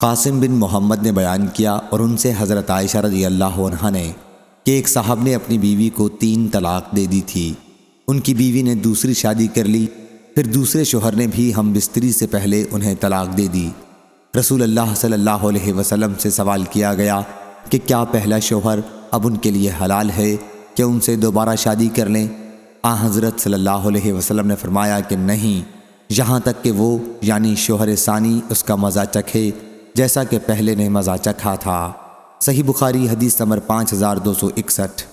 قاسم بن محمد نے بیان کیا اور ان سے حضرت عائشہ رضی اللہ عنہ نے کہ ایک صاحب نے اپنی بیوی کو تین طلاق دے دی تھی۔ ان کی بیوی نے دوسری شادی کر لی، پھر دوسرے شوہر نے بھی ہم بستری سے پہلے انہیں طلاق دے دی۔ رسول اللہ صلی اللہ علیہ وسلم سے سوال کیا گیا کہ کیا پہلا شوہر اب ان کے لیے حلال ہے کہ ان سے دوبارہ شادی کر لیں؟ آ، حضرت صلی اللہ علیہ وسلم نے فرمایا کہ نہیں، یہاں تک کہ وہ یعنی شوہر ثانی، اس کا مزہ چکھے۔ جیسا کہ پہلے نے مزہ چکھا تھا۔ صحیح بخاری حدیث نمبر پانچ ہزار دو سو اکسٹھ۔